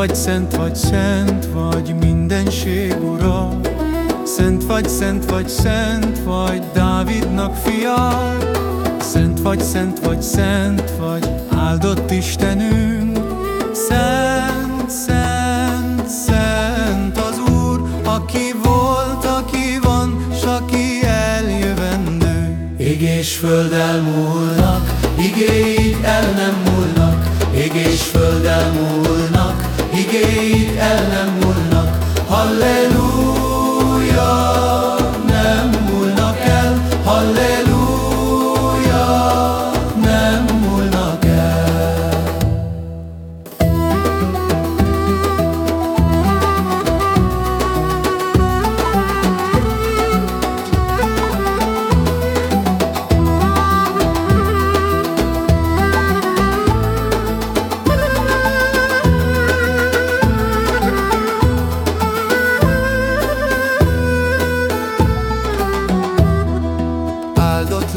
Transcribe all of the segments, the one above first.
vagy, szent vagy, szent vagy, mindenség ura. Szent vagy, szent vagy, szent vagy, Dávidnak fia. Szent vagy, szent vagy, szent vagy, áldott Istenünk. Szent, szent, szent az Úr, aki volt, aki van, s aki eljövendő. Ég és föld elmúlnak, igéid el nem múlnak, ég és föld elmúlnak, igéid el nem múlnak. Halleluja!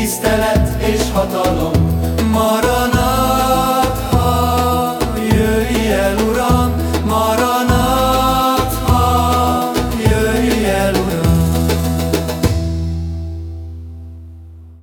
tisztelet és hatalom. Maranatha,